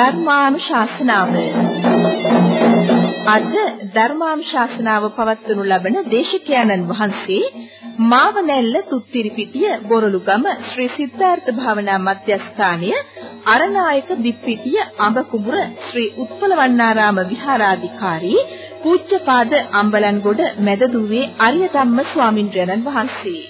ධර්මානුශාසනාව. අද ධර්මානුශාසනාව පවත්වනු ලබන දේශකයන්න් වහන්සේ මාවනැල්ල තුත්තිරිපිටිය බොරළුගම ශ්‍රී සිද්ධාර්ථ භාවනා මධ්‍යස්ථානය අරනායක දිප්පිටිය අඹකුඹුර ශ්‍රී උත්පලවන්නාරාම විහාරාධිකාරී පූජ්‍යපාද අම්බලන්ගොඩ මැදදුවේ අරිය ධම්ම ස්වාමින්ද්‍රයන්න් වහන්සේ.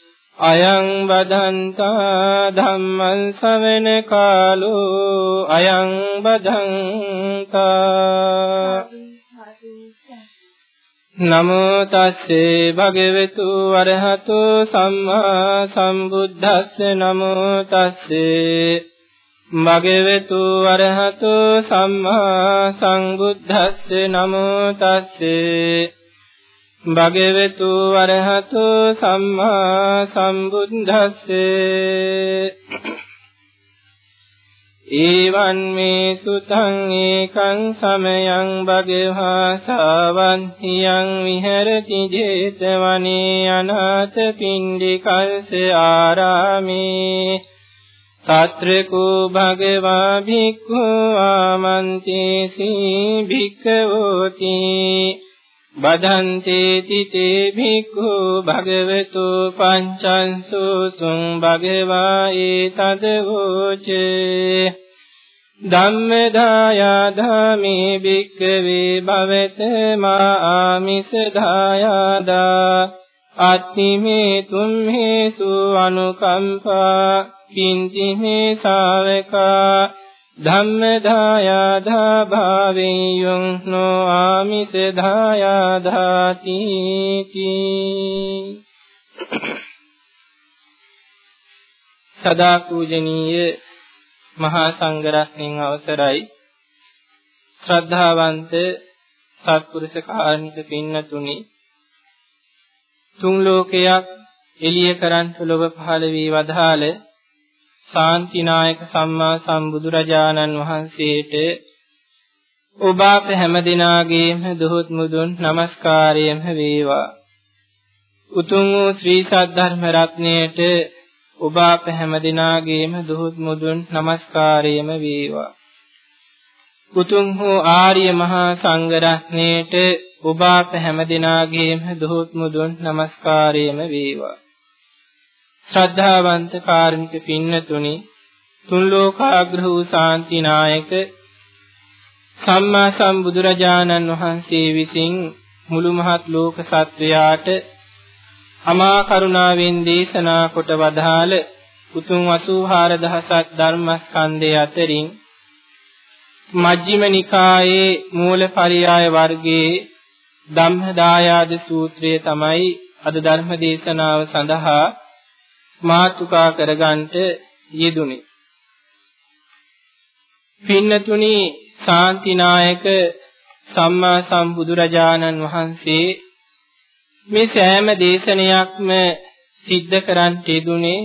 අයං බදන්තා ධම්මං ශ්‍රවණ කාලෝ අයං බදන්තා නමෝ තස්සේ භගවතු වරහතෝ සම්මා සම්බුද්දස්ස නමෝ තස්සේ භගවතු වරහතෝ සම්මා සංබුද්දස්ස නමෝ තස්සේ භගවතු වරහතු සම්මා සම්බුද්දස්සේ ඊවන් මේ සුතං ඒකං සමයං භගවහා සාවන්තියං විහෙරති 제තවනේ අනාථ පින්ඩිකල්ස ආරාමේ තත්‍රකෝ භගවා භික්ඛු ආමන්තේ සී භික්ඛවෝති බදන්තේ තිතේ භික්ඛු භගවතු පංචංසු සුං භගවා ඒතද වූචේ ධම්මදායාධාමේ භික්ඛවේ භවත මා ආමිස දායාදා අත්තිමේ තුම්හෙසු අනුකම්පා කිංති මේ ශාවකා ධම්මදායාධා භාවේයං නෝ ආමිස දායාධාති සදා පූජනීය මහා සංඝරත්නයන් අවසරයි. ශ්‍රද්ධාවන්ත සත්පුරුෂ කාරණික පින්නතුනි තුන් ලෝකයක් එළිය කරන්ට ලොව පහළ වී වදාළ සාන්තිනායක සම්මා සම්බුදුරජාණන් වහන්සේට ඔබ අප හැම දිනාගේම දොහොත් මුදුන් নমස්කාරයම වේවා. උතුම් වූ ශ්‍රී සද්ධර්ම රත්ණයට ඔබ අප හැම දිනාගේම දොහොත් මුදුන් নমස්කාරයම වේවා. උතුම් වූ ආර්ය මහා සංඝ රත්ණයට ඔබ අප හැම දිනාගේම දොහොත් මුදුන් নমස්කාරයම වේවා. ශ්‍රද්ධාවන්ත කාර්මික පින්නතුනි තුන් ලෝකාග්‍ර වූ ශාන්තිනායක සම්මා සම්බුදුරජාණන් වහන්සේ විසින් මුළු මහත් ලෝක සත්වයාට අමා කරුණාවෙන් දේශනා කොට වදාළ උතුම් 84000ක් ධර්මස්කන්ධය අතරින් මජ්ක්‍ධිම නිකායේ මූලපරියාය වර්ගයේ ධම්මදායාද සූත්‍රය තමයි අද ධර්ම දේශනාව සඳහා මාතුකා කරගන්නට යෙදුනේ. පින්නතුනි ශාන්තිනායක සම්මා සම්බුදුරජාණන් වහන්සේ මේ සෑම දේශනයක්ම සිද්ධ කරන්ට යෙදුනේ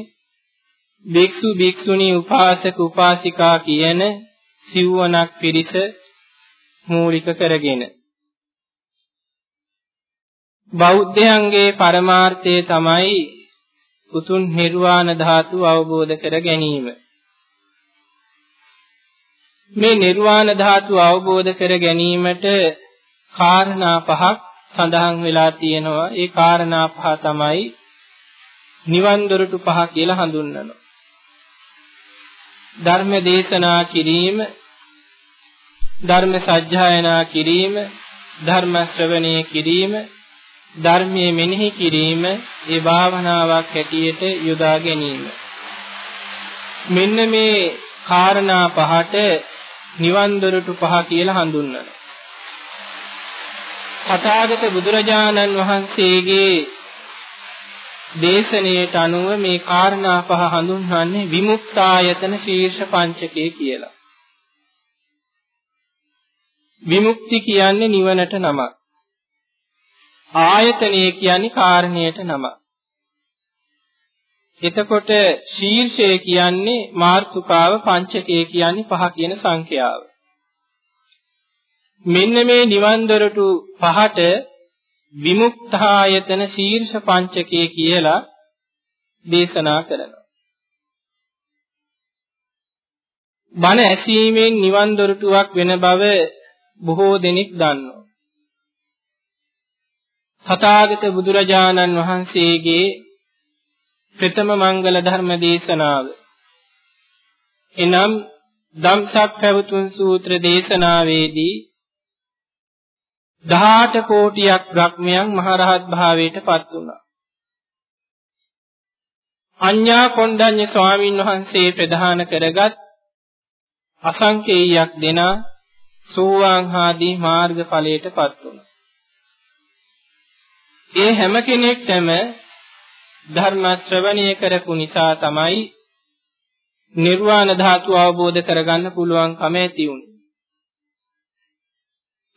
භික්ෂු භික්ෂුණී උපාසක උපාසිකා කියන සිව්වණක් පිරිස මූලික කරගෙන බෞද්ධයන්ගේ පරමාර්ථය තමයි උතුම් නිර්වාණ ධාතු අවබෝධ කර ගැනීම. මේ නිර්වාණ ධාතු අවබෝධ කර ගැනීමට කාරණා පහක් සඳහන් වෙලා තියෙනවා. ඒ කාරණා පහ තමයි නිවන් දොරටු පහ කියලා හඳුන්වනවා. ධර්ම දේශනා කිරීම, ධර්ම සජ්ජායනා කිරීම, ධර්ම ශ්‍රවණය කිරීම, ධර්මයේ මෙනෙහි කිරීම ඒ භාවනාවක් හැටියට යොදා ගැනීම. මෙන්න මේ කාරණා පහට නිවන් දොරටු පහ කියලා හඳුන්වනවා. තථාගත බුදුරජාණන් වහන්සේගේ දේශනාවට අනුව මේ කාරණා පහ හඳුන්වන්නේ විමුක්තායතන ශීර්ෂ පංචකය කියලා. විමුක්ති කියන්නේ නිවනට නමක්. ආයතනය කියන්නේ කාරණයට නම. එතකොට ශීර්ෂය කියන්නේ මාර්තුකාව පංචකය කියන්නේ පහ කියන සංඛ්‍යාව. මෙන්න මේ නිවන් දොරටු පහට විමුක්තායතන ශීර්ෂ පංචකය කියලා දේශනා කරනවා. බණ ඇසීමෙන් නිවන් දොරටුවක් වෙන බව බොහෝ දෙනෙක් දන්නවා. තථාගත බුදුරජාණන් වහන්සේගේ ප්‍රථම මංගල ධර්ම දේශනාව එනම් ධම්සක් පැවතුම් සූත්‍ර දේශනාවේදී 18 කෝටියක් බ්‍රහ්මයන් මහරහත් භාවයට පත් වුණා. අඤ්ඤා කොණ්ඩඤ්ඤ ස්වාමීන් වහන්සේ ප්‍රධාන කරගත් අසංකේයයක් දෙනා සෝවාන් ආදී මාර්ග ඵලයට පත් වුණා. ඒ හැම කෙනෙක්ටම ධර්ම ශ්‍රවණය කරපු නිසා තමයි නිර්වාණ ධාතුව අවබෝධ කරගන්න පුළුවන්කම ඇති වුනේ.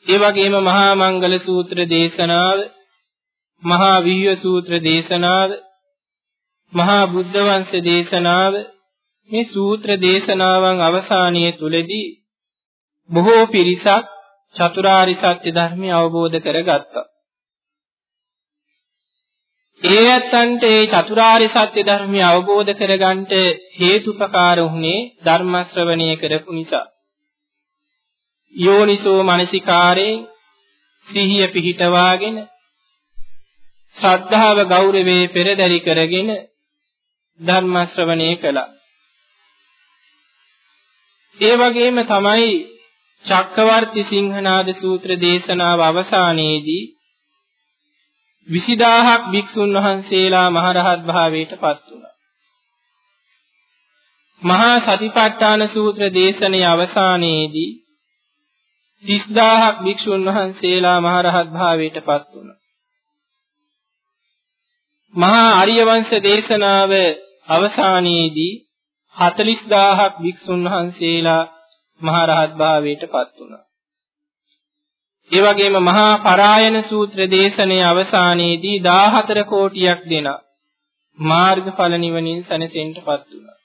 ඒ වගේම මහා මංගල සූත්‍ර දේශනාව, මහා විහ්‍ය සූත්‍ර දේශනාව, මහා බුද්ධ වංශ දේශනාව මේ සූත්‍ර දේශනාවන් අවසානයේ තුලදී බොහෝ පිරිසක් චතුරාරි සත්‍ය ධර්මය අවබෝධ කරගත්තා. ඒ ඇත්තන්ට ඒ චතුරාර්ය සත්‍ය ධර්මය අවබෝධ කරගන්නට හේතුපකාර වුණේ ධර්ම ශ්‍රවණය කරපු නිසා. යෝනිසෝ මනසිකාරයෙන් සිහිය පිහිටවාගෙන ශ්‍රද්ධාව ගෞරවේ පෙරදරි කරගෙන ධර්ම ශ්‍රවණය කළා. ඒ වගේම තමයි චක්කවර්ති සිංහනාද සූත්‍ර දේශනාව අවසානයේදී 20000ක් භික්ෂුන් වහන්සේලා මහරහත් භාවයට පත් වුණා. මහා සතිපට්ඨාන සූත්‍ර දේශනයේ අවසානයේදී 30000ක් භික්ෂුන් වහන්සේලා මහරහත් භාවයට පත් වුණා. මහා ආර්ය වංශ දේශනාව අවසානයේදී 40000ක් භික්ෂුන් වහන්සේලා මහරහත් භාවයට පත් වුණා. ඒ වගේම මහා පරායන සූත්‍ර දේශනයේ අවසානයේදී 14 කෝටියක් දෙනා මාර්ගඵල නිවනින් සැනසෙන්නපත් වුණා.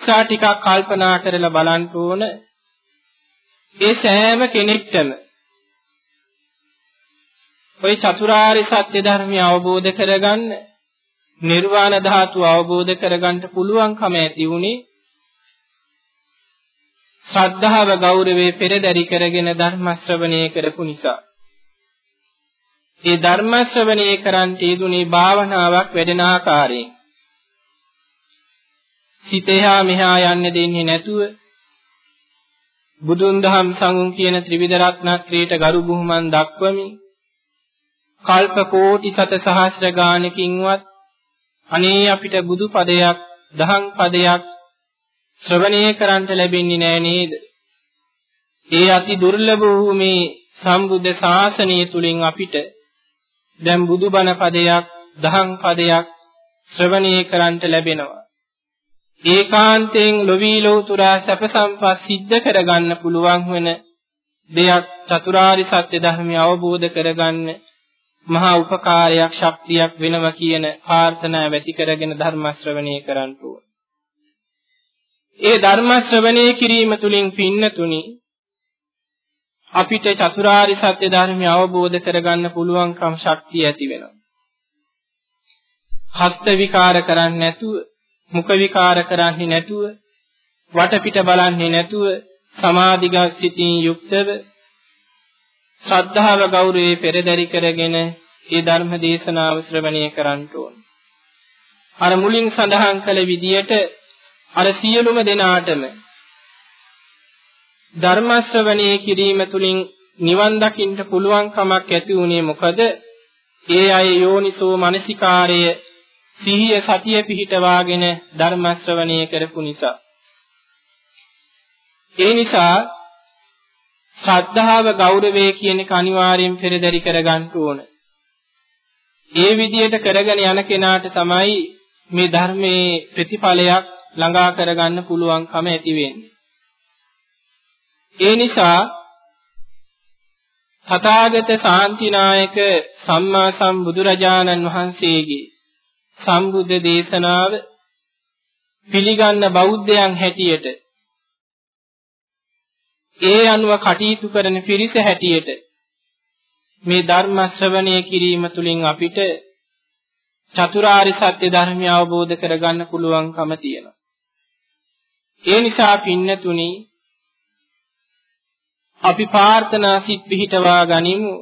සා ටිකක් කල්පනා කරලා බලන්න ඕන ඒ සෑම කෙනෙක්ටම ওই චතුරාර්ය සත්‍ය ධර්මය අවබෝධ කරගන්න නිර්වාණ ධාතුව අවබෝධ කරගන්න පුළුවන්කම ඇති වුණේ ශ්‍රද්ධාව ගෞරවේ පෙරදරි කරගෙන ධර්ම ශ්‍රවණය කරපු නිසා. ඒ ධර්ම ශ්‍රවණය කරන්ට යෙදුනේ භාවනාවක් වැඩෙන ආකාරයෙන්. සිතේහා මෙහා යන්න දෙන්නේ නැතුව බුදුන් දහම් සංඝුන් කියන ත්‍රිවිධ රත්නත්‍රයට ගරු බුහුමන් දක්වමින් කල්ප කෝටි සත සහස්‍ර ගානකින්වත් අනේ අපිට බුදු පදයක් දහම් පදයක් ශ්‍රවණය කරන්ට ලැබෙන්නේ නෑ නේද? ඒ අති දුර්ලභ වූ මේ සම්බුද්ධ ශාසනය තුලින් අපිට දැන් බුදුබණ පදයක්, දහම් පදයක් ශ්‍රවණය කරන්ට ලැබෙනවා. ඒකාන්තයෙන් ලොවි ලෝතුරා සැප සම්පත් සිද්ධ කරගන්න පුළුවන් වෙන දෙයක් චතුරාරි සත්‍ය ධර්මය අවබෝධ කරගන්න මහා උපකාරයක් ශක්තියක් වෙනවා කියන ප්‍රාර්ථනාව ඇති කරගෙන ධර්ම ශ්‍රවණය කරන්න ඕන. ඒ ධර්ම ශ්‍රවණය කිරීම තුලින් පින්නතුනි අපිට චතුරාරි සත්‍ය ධර්මය අවබෝධ කරගන්න පුළුවන්කම් ශක්තිය ඇති වෙනවා. හස්ත විකාර කරන්නේ නැතුව, මුඛ විකාර කරන්නේ නැතුව, වටපිට බලන්නේ නැතුව සමාධිගත සිතින් යුක්තව ශ්‍රද්ධාව ගෞරවයේ පෙරදරි කරගෙන ඒ ධර්ම දේශනාව ශ්‍රවණය කරන්න ඕන. අර මුලින් සඳහන් කළ විදියට අර සියලුම දෙනාටම ධර්ම ශ්‍රවණය කිරීම තුළින් නිවන් දකින්න පුළුවන් කමක් ඇති උනේ මොකද? ඒ අය යෝනිසෝ මනසිකාරය සිහිය සතිය පිහිටවාගෙන ධර්ම ශ්‍රවණය කරපු නිසා. ඒ නිසා ශ්‍රද්ධාව ගෞරවය කියන එක අනිවාර්යෙන් පෙරදරි කරගන්න ඕන. ඒ විදිහට කරගෙන යන කෙනාට තමයි මේ ධර්මයේ ප්‍රතිඵලයක් ළඟා කරගන්න පුළුවන්කම ඇති වෙන්නේ. ඒ නිසා තථාගත ශාන්තිනායක සම්මා සම්බුදුරජාණන් වහන්සේගේ සම්බුද්ධ දේශනාව පිළිගන්න බෞද්ධයන් හැටියට ඒ අනුව කටයුතු කරන පිරිස හැටියට මේ ධර්ම ශ්‍රවණය කිරීම තුළින් අපිට චතුරාර්ය සත්‍ය ධර්මය අවබෝධ කරගන්න පුළුවන්කම තියෙනවා. ඒ නිසා පින්නතුනි අපි ප්‍රාර්ථනා සිත් පිහිටවා ගනිමු.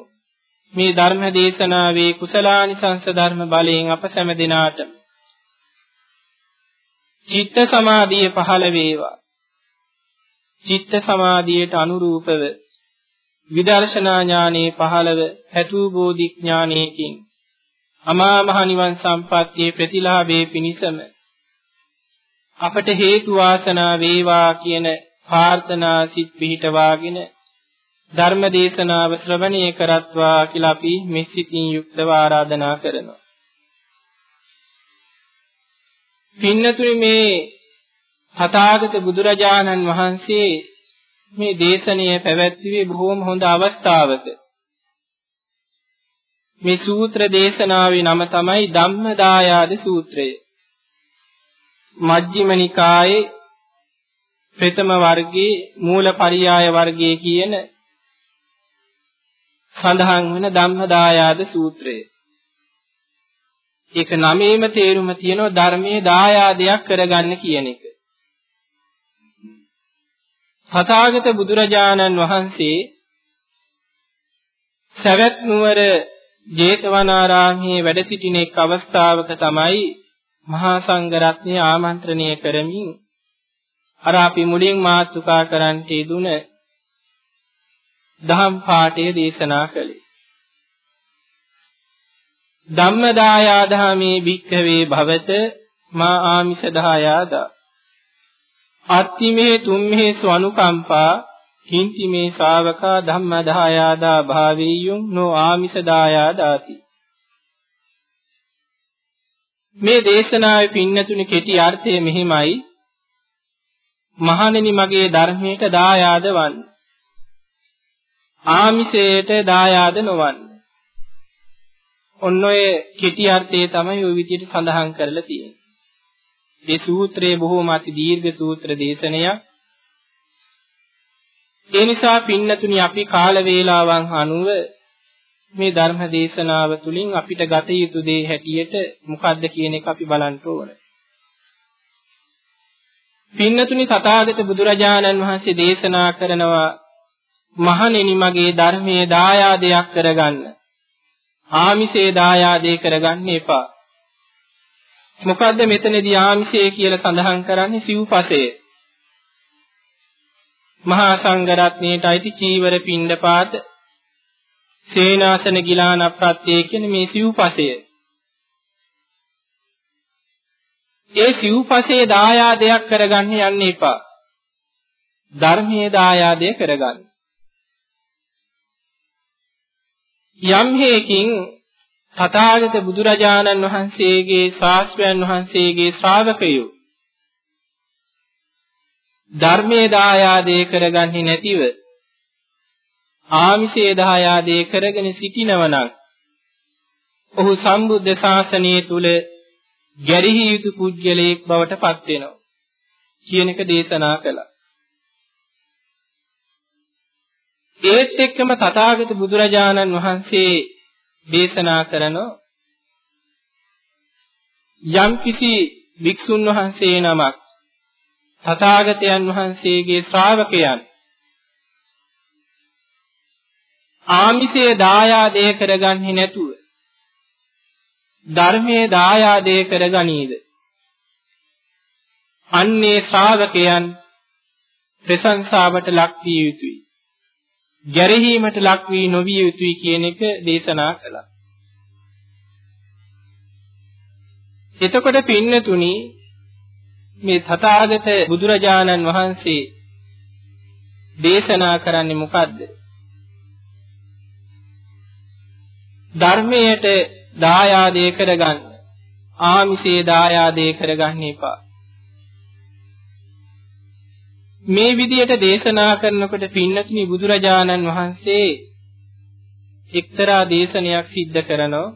මේ ධර්ම දේශනාවේ කුසලානිසංස ධර්ම බලයෙන් අප සෑම දිනාට චිත්ත සමාධිය පහළ වේවා. චිත්ත සමාධියට අනුරූපව විදර්ශනා ඥානේ පහළව හැටූ බෝධි ඥානයකින් අමා මහ නිවන් සම්පත්තියේ ප්‍රතිලාභේ පිණිසම අපට හේතු වාසනා වේවා කියන ප්‍රාර්ථනා සිත් පිහිටවාගෙන ධර්ම දේශනාව ශ්‍රවණය කරත්වා කියලා අපි මෙසිතින් යුක්තව ආරාධනා කරනවා. පින්නතුනි මේ තථාගත බුදුරජාණන් වහන්සේ මේ දේශනය පැවැත්වුවේ බොහෝම හොඳ අවස්ථාවක. මේ සූත්‍ර දේශනාවේ නම තමයි ධම්මදායාද සූත්‍රය. මජ්ක්‍ධිම නිකායේ ප්‍රථම වර්ගයේ මූලපරියාය වර්ගයේ කියන සඳහන් වෙන ධම්මදායාද සූත්‍රය. ඒක නමේම තේරුම තියෙනවා ධර්මයේ දායාදයක් කරගන්න කියන එක. තථාගත බුදුරජාණන් වහන්සේ සවැත් නුවර ජේතවනාරාමයේ වැඩ සිටින එක් අවස්ථාවක තමයි මහා සංඝරත්නය ආමන්ත්‍රණය කරමින් අර අපි මුලින් මාතෘකා කරන්ට යෙදුන දහම් පාඨය දේශනා කළේ. ධම්මදායාදාමේ භික්ඛවේ භවත මා ආමිෂ දායාදා අත්තිමේ තුම්මේ ස්වනුකම්පා කිංති මේ ශාවකා ධම්මදායාදා භාවීයුම් නෝ ආමිෂ දායාදාති මේ දේශනාවේ පින්නතුනි කෙටි අර්ථය මෙහිමයි. මහණෙනි මගේ ධර්මයට දායාද වන්න. ආමිෂයට දායාද නොවන්න. ඔන්න ඔය කෙටි අර්ථය තමයි ওই විදිහට සඳහන් කරලා තියෙන්නේ. මේ සූත්‍රයේ බොහෝම අති දීර්ඝ සූත්‍ර දේශනයක්. ඒ නිසා පින්නතුනි අපි කාල වේලාවන් අනුව මේ ධර්ම දේශනාව තුළින් අපිට ගත යුතු දේ හැටියට මොකක්ද කියන එක අපි බලන්න ඕනේ. පින්නතුනි තථාගත බුදුරජාණන් වහන්සේ දේශනා කරනවා මහණෙනි මගේ ධර්මයේ දායාදයක් කරගන්න. ආමිෂේ දායාදේ කරගන්න එපා. මොකද්ද මෙතනදී ආමිෂය කියලා සඳහන් කරන්නේ සිව්පසය. මහා සංඝරත්නයට අයිති චීවර පිණ්ඩපාත සේනාසන ගිලාන ප්‍රත්‍ය කියන මේ සිව්පසය. ඒ සිව්පසේ දායාදයක් කරගන්න යන්න එපා. ධර්මයේ දායාදය කරගන්න. යම් හේකින් තථාගත බුදුරජාණන් වහන්සේගේ ශාස්ත්‍රයන් වහන්සේගේ ශ්‍රාවකයෝ ධර්මයේ දායාදේ කරගන්නේ නැතිව ආමිෂයේ දායාදේ කරගෙන සිටිනවනම් ඔහු සම්බුද්ධ ශාසනය තුල ගැරිහි යුතු පුජ්‍යලයක් බවට පත් වෙනවා කියන එක දේශනා කළා. ඒත් එක්කම තථාගත බුදුරජාණන් වහන්සේ දේශනා කරන යම්කිසි වික්ෂුන් වහන්සේ නමක් තථාගතයන් වහන්සේගේ ශ්‍රාවකයන් ආමිෂයේ දායාදේ කරගන්නේ නැතුව ධර්මයේ දායාදේ කරගනීද අන්නේ ශ්‍රාවකයන් ප්‍රශංසාවට ලක් විය යුතුයි ගැරහීමට ලක් වී නොවිය යුතුයි කියන එක දේශනා කළා. එතකොට පින්නතුනි මේ තථාගත බුදුරජාණන් වහන්සේ දේශනා කරන්නේ මොකද්ද? ධර්මයට දායාදේ කරගන්න. ආමිෂේ දායාදේ කරගන්න එපා. මේ විදියට දේශනා කරනකොට පින්නතුනි බුදුරජාණන් වහන්සේ එක්තරා දේශනයක් සිද්ධ කරනෝ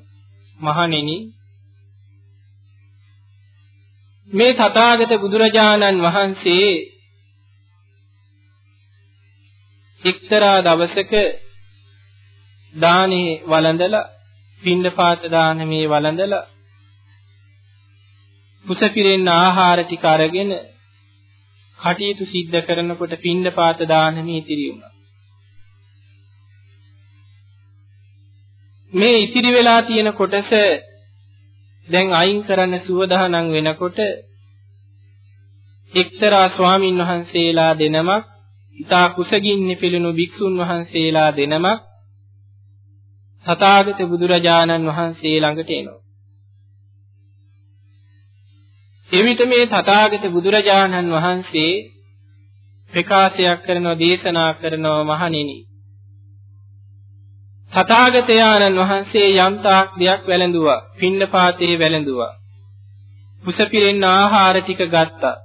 මහණෙනි මේ තථාගත බුදුරජාණන් වහන්සේ එක්තරා දවසක දානේ වළඳලා පින්ඩපාත දානමේ වළඳලා කුස පිරෙන්න ආහාර ටික අරගෙන කටයුතු සිද්ධ කරනකොට පින්ඩපාත දානමේ ඉතිරි වුණා. මේ ඉතිරි වෙලා තියෙන කොටස දැන් අයින් කරන්න සුවදහනම් වෙනකොට එක්තරා ස්වාමින් වහන්සේලා දෙනමක් ඊතා කුසගින්නේ පිළුණු භික්ෂුන් වහන්සේලා දෙනමක් තථාගත බුදුරජාණන් වහන්සේ ළඟට එනවා. එවිට මේ තථාගත බුදුරජාණන් වහන්සේ ප්‍රකාශයක් කරනවා දේශනා කරනවා මහණෙනි. තථාගතයන්න් වහන්සේ යම් තාක් දෙයක් වැළඳුවා පින්නපාතේ වැළඳුවා. කුස පිරෙන්න ආහාර ටික ගත්තා.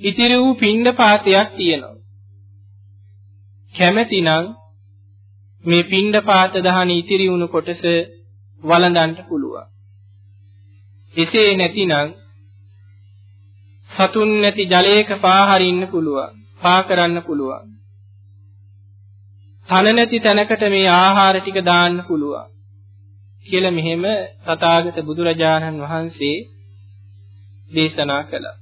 ඉතිරි වූ පින්නපාතයක් තියෙනවා. කැමැතිනම් මේ පින්නපාත දහන ඉතිරි වුණු කොටස වළඳන්න පුළුවන් එසේ නැතිනම් සතුන් නැති ජලයක පාහරින්න පුළුවන් පා කරන්න පුළුවන් තන නැති තැනකට මේ ආහාර ටික දාන්න පුළුවන් කියලා මෙහෙම තථාගත බුදුරජාණන් වහන්සේ දේශනා කළා.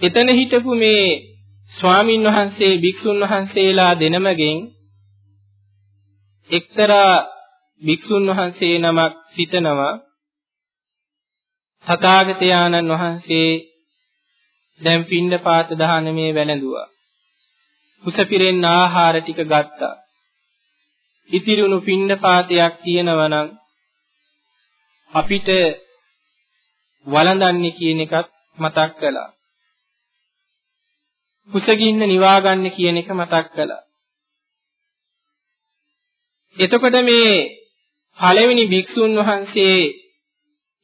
එතන හිටපු මේ ස්වාමින් වහන්සේ භික්ෂුන් වහන්සේලා දෙනමගෙන් එක්තරා භික්ෂුන් වහන්සේ නමක් සිතනවා තථාගතයන්න් වහන්සේ දැන් පින්ඳ පාත දහනමේ වැළඳුවා කුස පිරෙන්න ආහාර ටික ගත්තා. ඉතිරුණු පින්න පාතයක් තියෙනවා නම් අපිට වළඳන්නේ කියන එකත් මතක් කළා. කුසගින්න නිවා ගන්න කියන එක මතක් කළා. එතකොට මේ පළවෙනි භික්ෂුන් වහන්සේ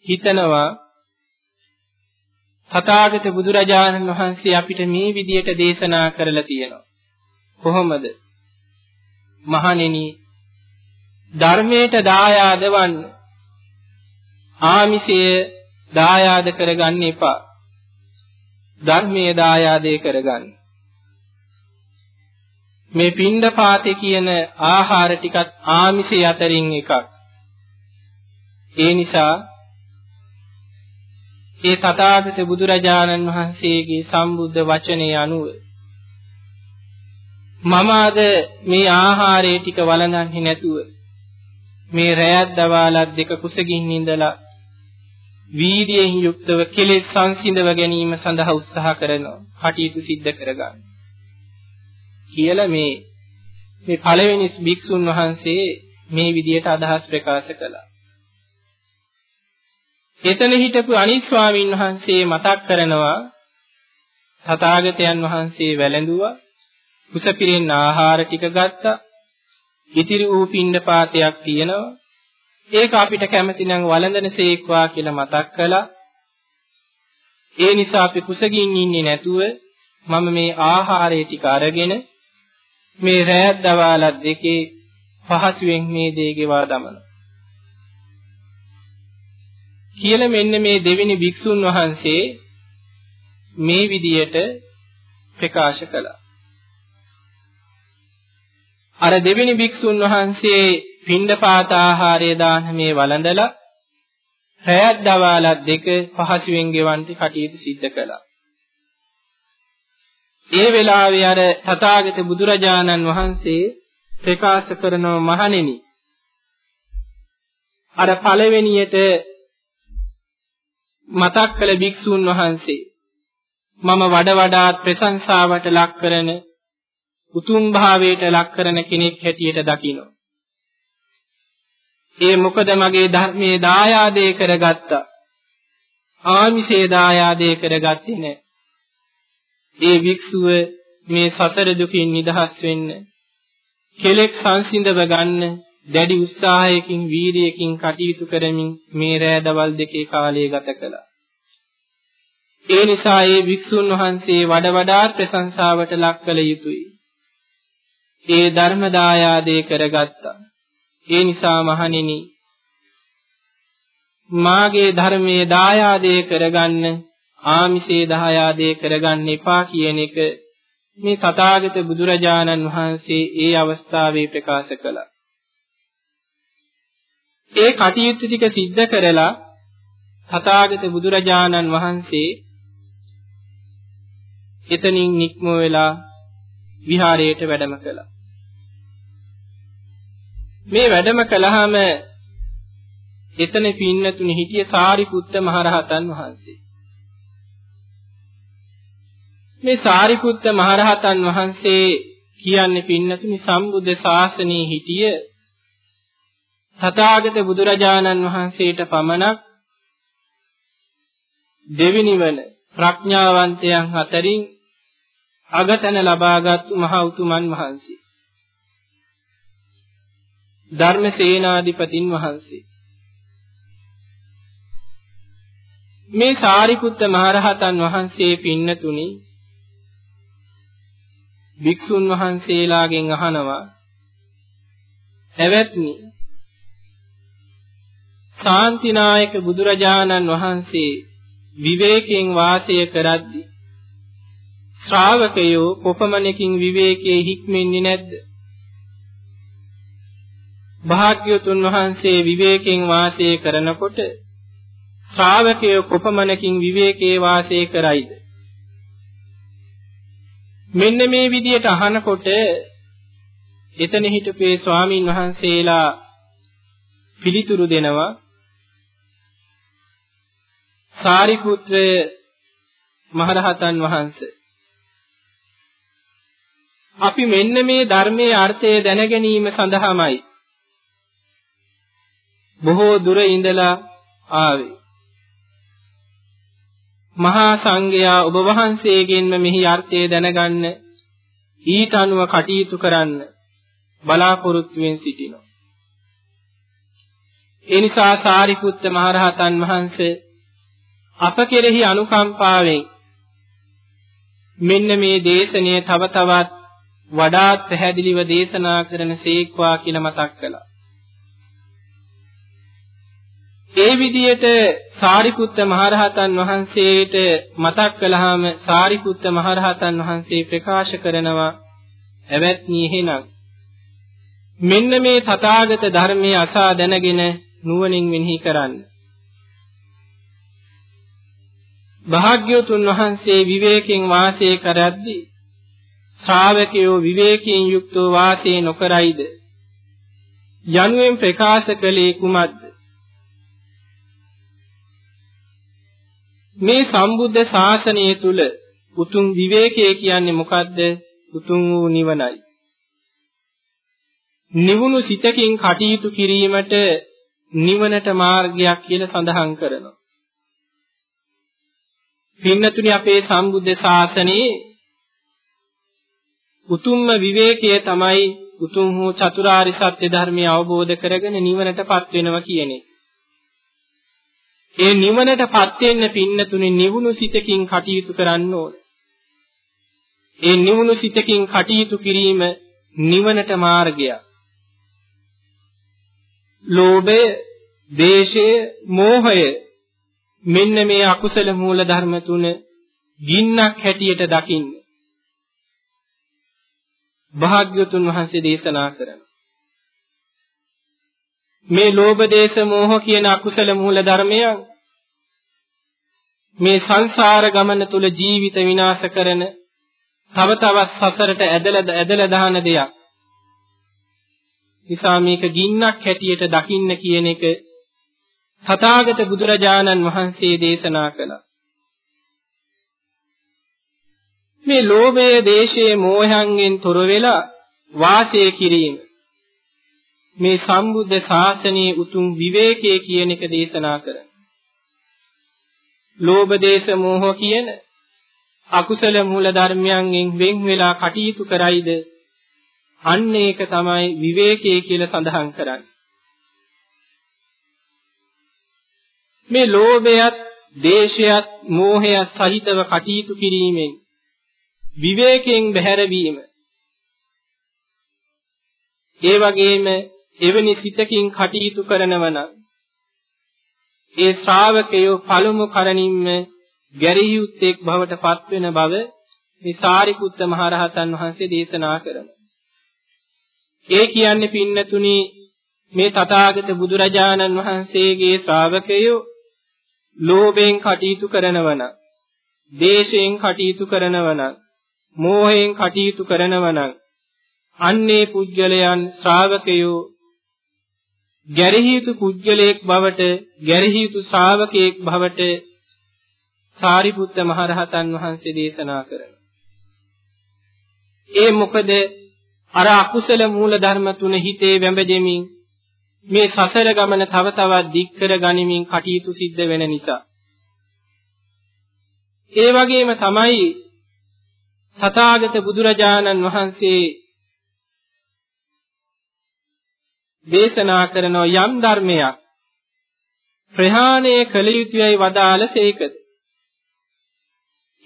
හිතනවා තථාගත බුදුරජාණන් වහන්සේ අපිට මේ විදියට දේශනා කරලා තියෙනවා. කොහොමද? මහණෙනි ධර්මයට දායාද වන්න. ආමිෂය දායාද කරගන්න එපා. ධර්මයේ දායාදේ කරගන්න. මේ පින්ඩපාතේ කියන ආහාර ටිකත් ආමිෂය අතරින් එකක්. ඒ නිසා ඒ තථාගත බුදුරජාණන් වහන්සේගේ සම්බුද්ධ වචනේ අනුව මම අද මේ ආහාරය ටික වළඳන්නේ නැතුව මේ රැයක් දවාලක් දෙක කුසගින්න ඉඳලා වීර්යයෙන් යුක්තව කෙලෙස් සංසිඳව ගැනීම සඳහා උත්සාහ කරනවා කටයුතු සිද්ධ කරගන්න කියලා මේ මේ පළවෙනි භික්ෂුන් වහන්සේ මේ විදියට අදහස් ප්‍රකාශ කළා. එතන හිටපු අනිත් ස්වාමීන් වහන්සේ මතක් කරනවා තථාගතයන් වහන්සේ වැළඳුවා කුස පිරෙන්න ආහාර ටික ගත්තා. ඉතිරි වූ පින්ඩ පාතයක් තියෙනවා. ඒක අපිට කැමති නම් වළඳනසේක්වා කියලා මතක් කළා. ඒ නිසා අපි කුසගින් ඉන්නේ නැතුව මම මේ ආහාරය ටික අරගෙන මේ රැයක් දවාලක් දෙකේ පහසුවෙන් මේ දේ ගෙවා දමන. කියලා මෙන්න මේ දෙවෙනි භික්ෂුන් වහන්සේ මේ විදියට ප්‍රකාශ කළා. අර දෙවෙනි භික්ෂුන් වහන්සේ පින්ඩපාත ආහාරය දානමේ වළඳලා රැයක් දවාලක් දෙක පහසුවෙන් ගෙවන්ති කටයුතු සිද්ධ කළා. ඒ වෙලාවේ අර තථාගත බුදුරජාණන් වහන්සේ ප්‍රකාශ කරන මහණෙනි අර පළවෙනියට මතක් කළ භික්ෂුන් වහන්සේ මම වඩ වඩාත් ප්‍රශංසාවට ලක් කරන උතුම් භාවයට ලක් කරන කෙනෙක් හැටියට දකිනවා. ඒ මොකද මගේ ධර්මයේ දායාදේ කරගත්තා. ආමිෂේ දායාදේ කරගත්තේ නැහැ. ඒ වික්ෂුව මේ සසර දුකින් නිදහස් වෙන්න කෙලෙක් සංසිඳව ගන්න දැඩි උත්සාහයකින් වීරියකින් කටයුතු කරමින් මේ රෑ දවල් දෙකේ කාලය ගත කළා. ඒ නිසා ඒ වික්ෂුන් වහන්සේ වඩ වඩාත් ප්‍රශංසාවට ලක් කළ යුතුයි. ඒ ධර්ම දායාදේ කරගත්තා. ඒ නිසා මහණෙනි මාගේ ධර්මයේ දායාදේ කරගන්න ආමිෂේ දායාදේ කරගන්න එපා කියන එක මේ තථාගත බුදුරජාණන් වහන්සේ ඒ අවස්ථාවේ ප්‍රකාශ කළා. ඒ කටයුතු ටික සිද්ධ කරලා තථාගත බුදුරජාණන් වහන්සේ එතනින් නික්ම වෙලා විහාරයට වැඩම කළා. මේ වැඩම කළාම එතන පින්නතුනි හිටිය සාරිපුත්ත මහරහතන් වහන්සේ. මේ සාරිපුත්ත මහරහතන් වහන්සේ කියන්නේ පින්නතුනි සම්බුද්ධ ශාසනයේ හිටිය තථාගත බුදුරජාණන් වහන්සේට පමණක් දෙවිනිවන ප්‍රඥාවන්තයන් අතරින් අගතන ලබාගත් මහ උතුමන් වහන්සේ ධර්මසේනාධිපතින් වහන්සේ මේ සාරිපුත්ත මහරහතන් වහන්සේ පින්නතුනි භික්ෂුන් වහන්සේලාගෙන් අහනවා එවත්නි ශාන්තිනායක බුදුරජාණන් වහන්සේ විවේකයෙන් වාසය කරද්දී ශ්‍රාවකයෝ කොපමණකින් විවේකයේ හික්මෙන්නේ නැද්ද? භාග්‍යවතුන් වහන්සේ විවේකයෙන් වාසය කරනකොට ශ්‍රාවකයෝ කොපමණකින් විවේකයේ වාසය කරයිද? මෙන්න මේ විදියට අහනකොට එතන හිටපේ ස්වාමින් වහන්සේලා පිළිතුරු දෙනවා සාරිපුත්‍ර මහරහතන් වහන්සේ අපි මෙන්න මේ ධර්මයේ අර්ථය දැන ගැනීම සඳහාමයි බොහෝ දුර ඉඳලා ආවේ මහා සංඝයා ඔබ වහන්සේගෙන්ම මෙහි අර්ථය දැනගන්න ඊට අනුව කටයුතු කරන්න බලාපොරොත්තු වෙමින් සිටිනවා. ඒ නිසා සාරිපුත්ත මහරහතන් වහන්සේ අප කෙරෙහි අනුකම්පාවෙන් මෙන්න මේ දේශනය තව තවත් වඩාත් පැහැදිලිව දේශනා කරන සීක්වා කියලා මතක් කළා. ඒ විදිහට සාරිපුත්ත මහරහතන් වහන්සේට මතක් කළාම සාරිපුත්ත මහරහතන් වහන්සේ ප්‍රකාශ කරනවා එවත්නි එහෙනම් මෙන්න මේ තථාගත ධර්මයේ අසා දැනගෙන නුවණින් මෙනෙහි කරන්න. භාග්‍යවතුන් වහන්සේ විවේකයෙන් වාසය කරද්දී ශ්‍රාවකයෝ විවේකයෙන් යුක්තව වාසය නොකරයිද යනුවෙන් ප්‍රකාශ කළේ කුමක්ද මේ සම්බුද්ධ ශාසනය තුල උතුම් විවේකය කියන්නේ මොකද්ද? උතුම් වූ නිවනයි. නිවුණු සිතකින් කටයුතු කිරීමට නිවනට මාර්ගයක් කියලා සඳහන් කරනවා. පින්නතුනි අපේ සම්බුද්ධ ශාසනයේ උතුම්ම විවේකය තමයි උතුම් වූ චතුරාර්ය සත්‍ය ධර්මය අවබෝධ කරගෙන නිවනටපත් වෙනවා කියන එක. ඒ නිවනටපත් වෙන්න පින්නතුනේ නිවුණු සිතකින් කටයුතු කරන්න ඕන. ඒ නිවුණු සිතකින් කටයුතු කිරීම නිවනට මාර්ගයක්. ලෝභය, දේශය, මෝහය මෙන්න මේ අකුසල මූල ධර්ම තුන ගින්නක් හැටියට දකින්න. භාග්‍යතුන් වහන්සේ දේශනා කරනවා. මේ ලෝභ දේශ මොහ කියන අකුසල මූල ධර්මයන් මේ සංසාර ගමන තුල ජීවිත විනාශ කරන තව තවත් සසරට ඇදලා ඇදලා දාන දෙයක්. නිසා මේක ගින්නක් හැටියට දකින්න කියන එක තථාගත බුදුරජාණන් වහන්සේ දේශනා කළා. මේ ලෝභයේ දේශයේ මෝහයන්ගෙන් තොර වෙලා වාසය කිරීම මේ සම්බුද්ධ ශාසනයේ උතුම් විවේකයේ කියන එක දේශනා කරනවා. ලෝභ දේශ මොහ කියන අකුසල මූල ධර්මයන්ගෙන් වෙන් වෙලා කටයුතු කරයිද අන්න ඒක තමයි විවේකයේ කියලා සඳහන් කරන්නේ. මේ ලෝභයත්, දේශයත්, මෝහයත් සහිතව කටයුතු කිරීමෙන් විවේකයෙන් බැහැරවීම ඒ වගේම එවැනි සිතකින් කටයුතු කරනවන ඒ ශ්‍රාවකයෝ පළමු කරණින්ම ගැරියුත්තේක් බවට පත්වෙන බව මේ සාරිපුත්ත මහරහතන් වහන්සේ දේශනා කරනවා. ඒ කියන්නේ පින්නතුනි මේ තථාගත බුදුරජාණන් වහන්සේගේ ශ්‍රාවකයෝ ලෝභයෙන් කටයුතු කරනවන, දේශයෙන් කටයුතු කරනවන, මෝහයෙන් කටයුතු කරනවන අන්නේ පුජ්‍යලයන් ශ්‍රාවකයෝ ගැරහි යුතු පුජ්‍යලයක් බවට ගැරහි යුතු ශ්‍රාවකයෙක් බවට සාරිපුත්ත මහරහතන් වහන්සේ දේශනා කරනවා. ඒ මොකද අර අකුසල මූල ධර්ම තුන හිතේ වැඹෙමින් මේ සසර ගමන තව තවත් දික් කර ගනිමින් කටයුතු සිද්ධ වෙන නිසා. ඒ වගේම තමයි තථාගත බුදුරජාණන් වහන්සේ දේශනා කරන යම් ධර්මයක් ප්‍රහාණය කළ යුතුයයි වදාළසේකද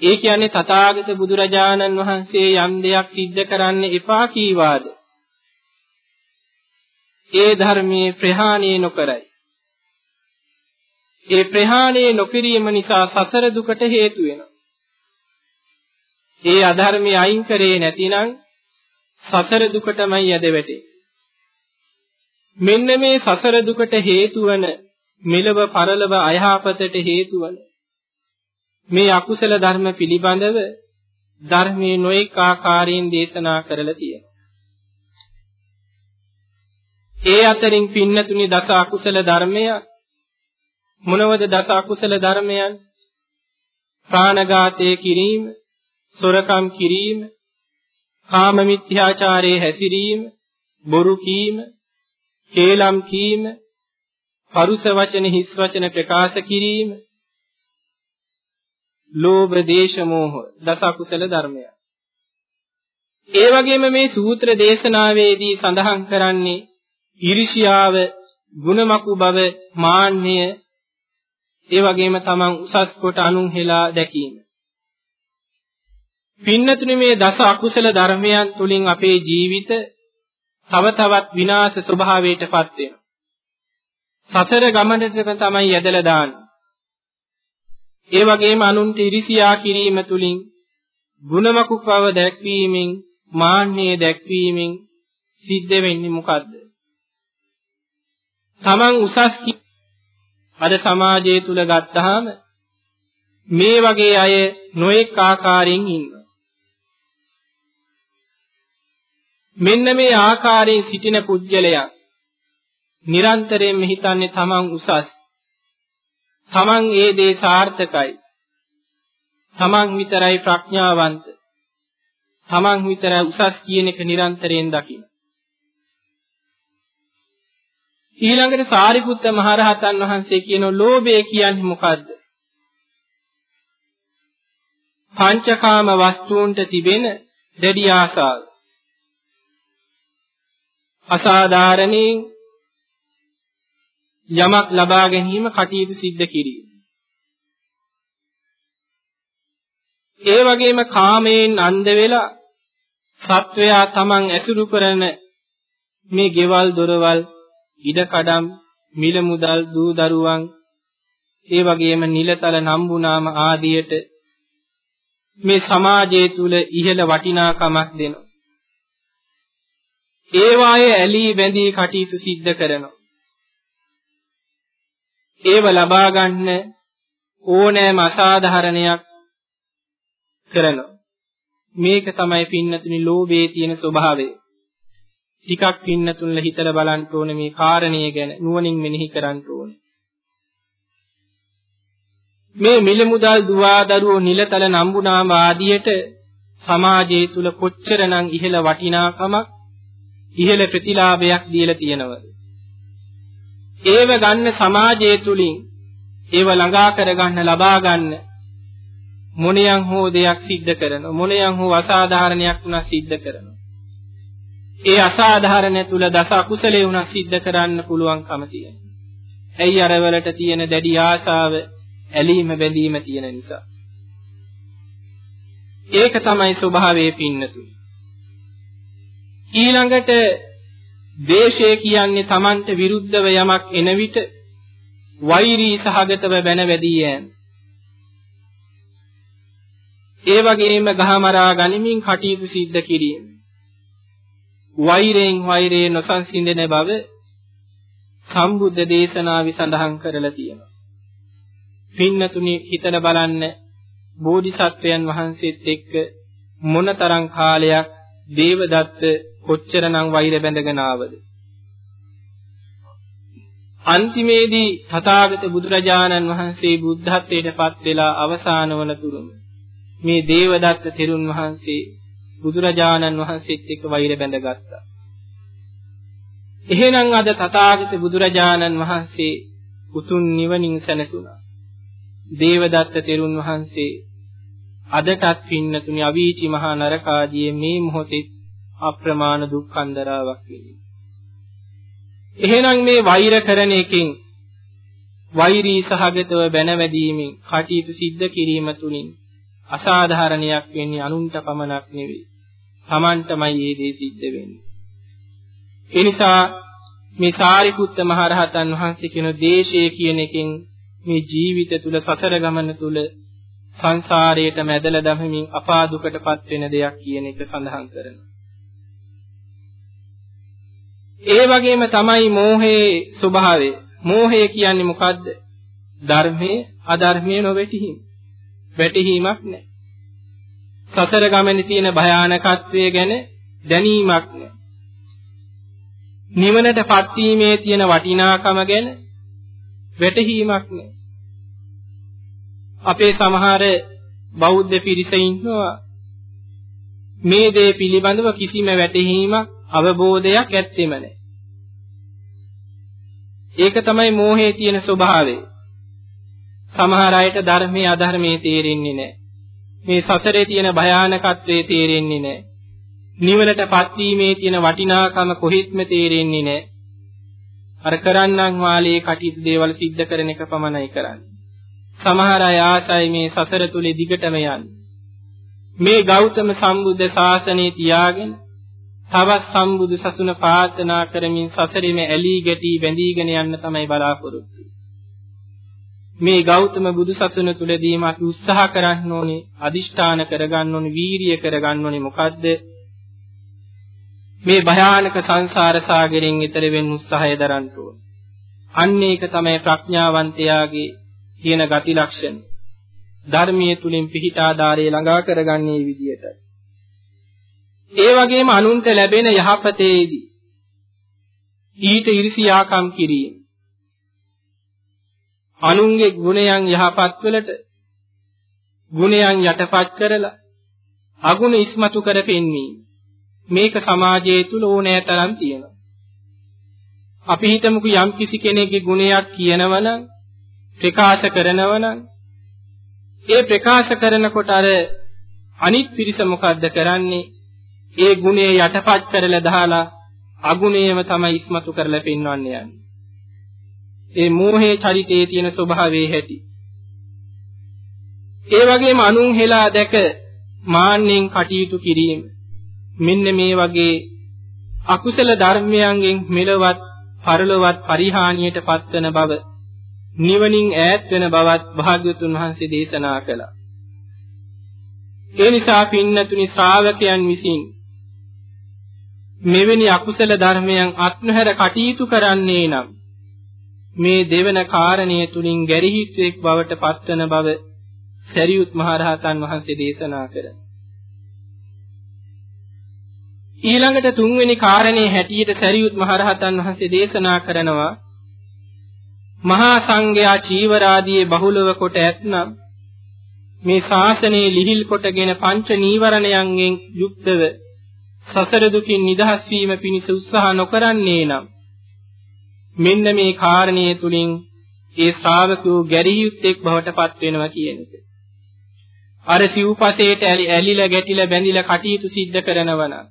ඒ කියන්නේ තථාගත බුදුරජාණන් වහන්සේ යම් දෙයක් සිද්ධ කරන්න එපා කීවාද? ඒ ධර්මයේ ප්‍රහාණය නොකරයි. ඒ ප්‍රහාණය නොකිරීම නිසා සසර දුකට හේතු වෙනවා. ඒ අධර්මي අයින් කරේ නැතිනම් සසර දුකටමයි යද වැටේ මෙන්න මේ සසර දුකට හේතු වන මෙලව පරලව අයහපතට හේතු වන මේ අකුසල ධර්ම පිළිබඳව ධර්මයේ නොඑක ආකාරයෙන් දේශනා කරලා තියෙනවා. ඒ අතරින් පින්නතුනි දස අකුසල ධර්මය මොනවද දස අකුසල ධර්මයන්? ප්‍රාණඝාතය කිරීම, සොරකම් කිරීම, කාම මිත්‍යාචාරයේ හැසිරීම, බොරු කීම, කේලම් කීම, පරුස වචන හිස් වචන ප්‍රකාශ කිරීම, ලෝභ දේශ මොහ දස අකුසල ධර්මය. ඒ වගේම මේ සූත්‍ර දේශනාවේදී සඳහන් කරන්නේ ඊර්ෂියාව, ගුණමකු බව, මාන්නය, ඒ වගේම තමන් උසස් කොට අනුන් හෙලා දැකීම. පින්නතුනි මේ දස අකුසල ධර්මයන් තුලින් අපේ ජීවිත තව තවත් විනාශ ස්වභාවයටපත් වෙනවා. සසර ගමනටම තමයි යදලා දාන්නේ. ඒ වගේම අනුන්ට ඉරිසියා කිරීම තුලින් ගුණමකුපව දැක්වීමෙන් මාන්නය දැක්වීමෙන් සිද්ධ වෙන්නේ මොකද්ද? Taman උසස් අද සමාජය තුල ගත්තාම මේ වගේ අය නොඑක් ආකාරයෙන් ඉන්නවා. මෙන්න මේ ආකාරයෙන් සිටින පුජ්‍යලයා නිරන්තරයෙන්ම හිතන්නේ තමන් උසස්. තමන් ඒ දේ සාර්ථකයි. තමන් විතරයි ප්‍රඥාවන්ත. තමන් විතරයි උසස් කියන එක නිරන්තරයෙන් දකින්න. ඊළඟට සාරිපුත්ත මහරහතන් වහන්සේ කියන ලෝභය කියන්නේ මොකද්ද? පංචකාම වස්තුන්ට තිබෙන දැඩි ආසාව. අසාධාරණයෙන් යමක් ලබා ගැනීම කටයුතු සිද්ධ කිරීම. ඒ වගේම කාමයෙන් අන්ධ වෙලා සත්වයා තමන් ඇසුරු කරන මේ ගෙවල් දොරවල් ඉඩකඩම් මිල මුදල් දූ දරුවන් ඒ වගේම නිලතල නම්බුනාම ආදියට මේ සමාජය තුල ඉහළ වටිනාකමක් දෙනවා. ඒ වායේ ඇලී බැඳී කටයුතු සිද්ධ කරනවා. ඒව ලබා ගන්න ඕනෑම අසාධාරණයක් කරනවා. මේක තමයි පින්නතුනි ලෝභයේ තියෙන ස්වභාවය. ටිකක් පින්නතුන්ලා හිතලා බලන්න ඕනේ මේ කාරණේ ගැන නුවණින් මෙනෙහි කරන්න ඕනේ. මේ මිල මුදල් දුවා දරුවෝ නිලතල නම්බුනාම ආදියට සමාජයේ තුල කොච්චරනම් ඉහළ වටිනාකමක් ඉහළ ප්‍රතිලාභයක් දීලා තියෙනවද? ඒව ගන්න සමාජය තුලින් ඒව ළඟා කරගන්න ලබා ගන්න මොනියම් හෝ දෙයක් සිද්ධ කරනවා. මොනියම් හෝ අසාධාරණයක් වුණා සිද්ධ කරනවා. ඒ අසාධාරණ තුල දස අකුසලේ වුණා සිද්ධ කරන්න පුළුවන්කම තියෙනවා. ඇයි අර වලට තියෙන දැඩි ආශාව ඇලීම බැඳීම තියෙන නිසා? ඒක තමයි ස්වභාවයේ පින්නතු ඊළඟට දේශය කියන්නේ Tamanට විරුද්ධව යමක් එන විට වෛරී සහගතව බැන වැදී යෑම. ඒ වගේම ගහමරා ගනිමින් කටයුතු සිද්ධ කිරීම. වෛරයෙන් වෛරේ නොසන්සිඳෙන බව සම්බුද්ධ දේශනාවි සඳහන් කරලා තියෙනවා. පින්නතුනි හිතලා බලන්න බෝධිසත්වයන් වහන්සේත් එක්ක මොනතරම් කාලයක් දේවදත්ත කොච්චරනම් වෛර බැඳගෙන ආවද අන්තිමේදී තථාගත බුදුරජාණන් වහන්සේ බුද්ධත්වයට පත් වෙලා අවසාන වන තුරුම මේ දේවදත්ත තෙරුන් වහන්සේ බුදුරජාණන් වහන්සේත් එක්ක වෛර බැඳගත්තා. එහෙනම් අද තථාගත බුදුරජාණන් වහන්සේ උතුම් නිවනින් සැනසුණා. දේවදත්ත තෙරුන් වහන්සේ අදටත් පින්නතුනි අවීචි මහා නරකාදී මේ මොහොතේ අප්‍රමාණ දුක්ඛන්දරාවක් වෙන්නේ. එහෙනම් මේ වෛර කරන එකෙන් වෛරී සහගතව බැනවැදීමෙන් කටයුතු සිද්ධ කිරීම තුලින් අසාධාරණයක් වෙන්නේ අනුන්ට පමණක් නෙවෙයි. Tamanටමයි මේ දේ සිද්ධ වෙන්නේ. ඒ නිසා මේ සාරිපුත්ත මහරහතන් වහන්සේ කියන දේශය කියන එකෙන් මේ ජීවිත තුල සසර ගමන තුල සංසාරයට මැදලා දමමින් අපා දුකටපත් වෙන දෙයක් කියන එක සඳහන් කරනවා. ඒ වගේම තමයි මෝහයේ ස්වභාවය. මෝහය කියන්නේ මොකද්ද? ධර්මයේ අධර්මයේ නොවැටීම. වැටහීමක් නැහැ. සසර ගමනේ තියෙන භයානකත්වය ගැන දැනීමක් නැහැ. නිවනටපත් වීමේ තියෙන වටිනාකම ගැන වැටහීමක් නැහැ. අපේ සමහර බෞද්ධ පිරිස ඉන්නවා මේ දේ පිළිබඳව කිසිම වැටහීමක් අවබෝධයක් ඇත්තෙම නැහැ. ඒක තමයි මෝහයේ තියෙන ස්වභාවය. සමහර අයට ධර්මයේ අධර්මයේ තේරෙන්නේ නැහැ. මේ සසරේ තියෙන භයානකත්වයේ තේරෙන්නේ නැහැ. නිවනටපත් වීමේ තියෙන වටිනාකම කොහෙත්ම තේරෙන්නේ නැහැ. අර කරන්නන් වාලේ කටයුතු දේවල් සිද්ධ කරන එක පමණයි කරන්නේ. සමහර අය ආසයි මේ සසර තුලේ දිගටම යන්න. මේ ගෞතම සම්බුද්ධ ශාසනය තියාගෙන තවත් සම්බුදු සසුන ප්‍රාර්ථනා කරමින් සසරෙම ඇලී ගැටි බැඳීගෙන යන්න තමයි බලාපොරොත්තු. මේ ගෞතම බුදු සසුන තුලදීම අපි උත්සාහ කරන්න ඕනේ, අදිෂ්ඨාන කරගන්න ඕනේ, වීරිය කරගන්න ඕනේ මොකද්ද? මේ භයානක සංසාර සාගරයෙන් ඈතර වෙන්න උත්සාහය දරන්න ඕනේ. අන්න ඒක තමයි ප්‍රඥාවන්තයාගේ තියෙන ගති ලක්ෂණ. ධර්මයේ තුලින් පිහිටාදාරේ ළඟා කරගන්නේ විදියටයි. ඒ වගේම අනුන්ට ලැබෙන යහපතේදී ඊට ඉරිසියාකම් කිරීම. අනුන්ගේ ගුණයන් යහපත් වලට ගුණයන් යටපත් කරලා අගුණ ඉස්මතු කර පෙන්වීම. මේක සමාජයේ තුල ඕනෑ තරම් තියෙනවා. අපි හිතමුකෝ යම් කිසි කෙනෙක්ගේ ගුණයක් කියනවනම් ප්‍රකාශ කරනවනම් ඒ ප්‍රකාශ කරනකොට අර අනිත් පිරිස මොකද්ද කරන්නේ? ඒ ගුණය යටපත් කරලා දාලා අගුණයම තමයි ඉස්මතු කරලා පෙන්වන්නේ යන්නේ. ඒ මෝහයේ චරිතයේ තියෙන ස්වභාවයේ හැටි. ඒ වගේම අනුන් හෙලා දැක මාන්නෙන් කටයුතු කිරීම. මෙන්න මේ වගේ අකුසල ධර්මයන්ගෙන් මෙලවත් පරලොවත් පරිහානියට පත්වන බව නිවනින් ඈත් වෙන බවත් භාග්‍යතුන් වහන්සේ දේශනා කළා. ඒ නිසා පින්නතුනි ශ්‍රාවකයන් විසින් මෙවැනි අකුසල ධර්මයන් අත්නොහැර කටයුතු කරන්නේ නම් මේ දෙවන කාරණය තුලින් ගැරිහිත්වෙක් බවට පත්වන බව සරියුත් මහරහතන් වහන්සේ දේශනා කරා. ඊළඟට තුන්වෙනි කාරණේ හැටියට සරියුත් මහරහතන් වහන්සේ දේශනා කරනවා මහා සංඝයා චීවරාදී බහුලව කොට ඇතනම් මේ ශාසනයේ ලිහිල් කොටගෙන පංච නීවරණයන්ගෙන් යුක්තව සසර දුකින් නිදහස් වීම පිණිස උත්සාහ නොකරන්නේ නම් මෙන්න මේ කාරණයේ තුලින් ඒ ශ්‍රාවකයෝ ගැරිහියුත්තේක් බවට පත් වෙනවා කියන එක. අර සිව්පසේට ඇලිලා ගැටිලා බැඳිලා කටයුතු සිද්ධ කරනවා නම්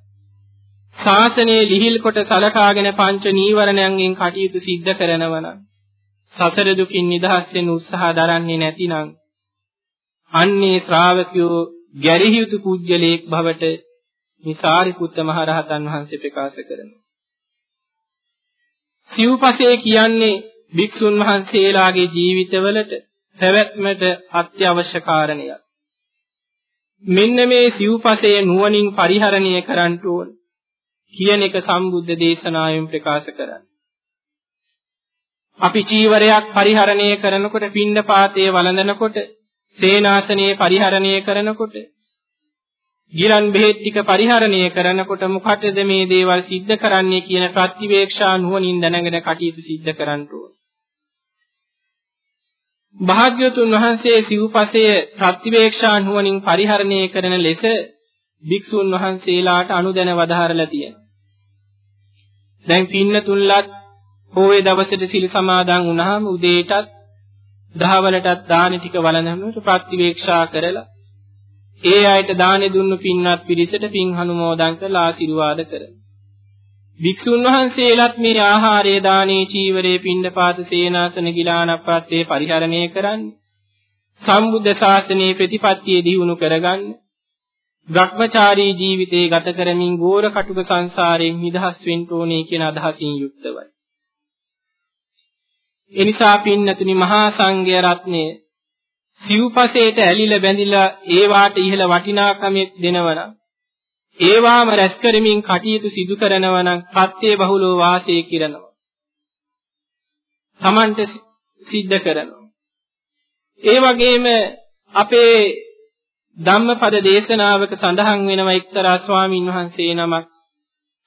ශාසනයේ ලිහිල් කොට සලකාගෙන පංච නීවරණයන්ගෙන් කටයුතු සිද්ධ කරනවා නම් සසර දුකින් නිදහස් වෙන්න උත්සාහ දරන්නේ නැතිනම් අන්නේ ශ්‍රාවකයෝ ගැරිහි යුතු කුජලයක් බවට මේ සාරිපුත්ත මහ රහතන් වහන්සේ ප්‍රකාශ කරනවා. සිව්පසේ කියන්නේ භික්ෂුන් වහන්සේලාගේ ජීවිතවලට පැවැත්මට අත්‍යවශ්‍ය කාරණයක්. මෙන්න මේ සිව්පසේ නුවණින් පරිහරණය කරන්න ඕන කියන එක සම්බුද්ධ දේශනාවෙන් ප්‍රකාශ කරන්නේ. අපි චීවරයක් පරිහරණය කරනකොට පින්න පාතේ වළඳනකොට සේනාසනයේ පරිහරණය කරනකොට ගිලන් බෙහෙත් ටික පරිහරණය කරනකොට මොකටද මේ දේවල් සිද්ධ කරන්නේ කියන ප්‍රතිවේක්ෂා නුවණින් දැනගෙන කටයුතු සිද්ධ කරන්න ඕන. භාග්‍යවතුන් වහන්සේ සිව්පසය ප්‍රතිවේක්ෂා නුවණින් පරිහරණය කරන ලෙස භික්ෂුන් වහන්සේලාට අනුදැන වදාරලා තියෙනවා. දැන් පින්නතුන්ලත් පොයේ දවසට සිල් සමාදන් වුණාම උදේටත් දහවලටත් දාන ටික වළඳනකොට ප්‍රතිවේක්ෂා කරලා ඒ අයට දානෙ දුන්නු පින්වත් පිරිසට පින් හනුමෝදන් කරලා ආශිර්වාද කරනවා. භික්ෂුන් වහන්සේලාත් මේ ආහාරයේ දානේ චීවරයේ පින්ඩපාත සේනාසන ගිලානප්පත්තේ පරිහරණය කරන්නේ. සම්බුද්ධ ශාසනයේ ප්‍රතිපත්තිය දියුණු කරගන්න. භ්‍රමචාරී ජීවිතේ ගත කරමින් ගෝර කටුක සංසාරයෙන් නිදහස් වෙන්න ඕනේ කියන අදහසින් යුක්තවයි. එනිසා පින්නතුනි මහා සංඝය රත්නයේ සිව්පසේට ඇලිලා බැඳිලා ඒ වාට ඉහළ වටිනාකමක් දෙනවනම් ඒවාම රැස් කරමින් කටයුතු සිදු කරනවා නම් ප්‍රත්‍ය බහුලව වාසය කරනවා. Tamante සිද්ධ කරනවා. ඒ වගේම අපේ ධම්මපද දේශනාවක සඳහන් වෙනවා එක්තරා ස්වාමීන් වහන්සේ නමක්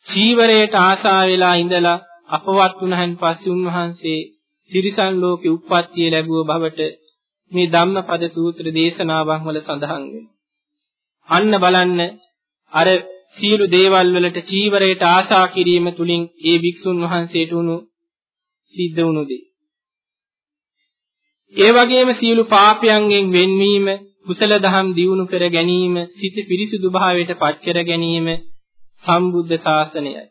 චීවරයට ආසා වෙලා ඉඳලා අපවත් වුණහන් පස්සේ උන්වහන්සේ තිරිසන් ලෝකේ උප්පත්තිය ලැබුව බවට මේ ධම්මපද සූත්‍ර දේශනාවන් වල සඳහන් වෙනවා. අන්න බලන්න අර සියලු දේවල් වලට චීවරයට ආශා කිරීම තුලින් ඒ භික්ෂුන් වහන්සේට උණු සිද්ධ වුණු දේ. ඒ වගේම සියලු පාපයන්ගෙන් වෙන්වීම, කුසල දහම් දියුණු කර ගැනීම, සිත පිරිසුදු භාවයට පත් කර ගැනීම සම්බුද්ධ ශාසනයයි.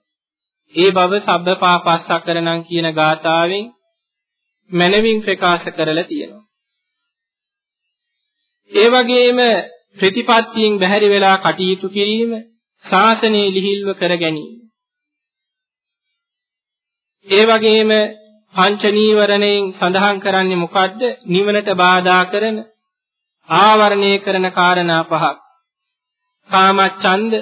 ඒ බව සබ්බ පාපස්සකරණං කියන ගාථාවෙන් මනවින් ප්‍රකාශ කරලා තියෙනවා. ඒ වගේම ප්‍රතිපත්තියෙන් බැහැරි වෙලා කටයුතු කිරීම ශාසනය ලිහිල්ව කර ගැනීම. ඒ වගේම පංච නීවරණයෙන් සඳහන් කරන්නේ මොකද්ද? නිවනට බාධා කරන ආවරණය කරන කාරණා පහක්. කාමච්ඡන්ද,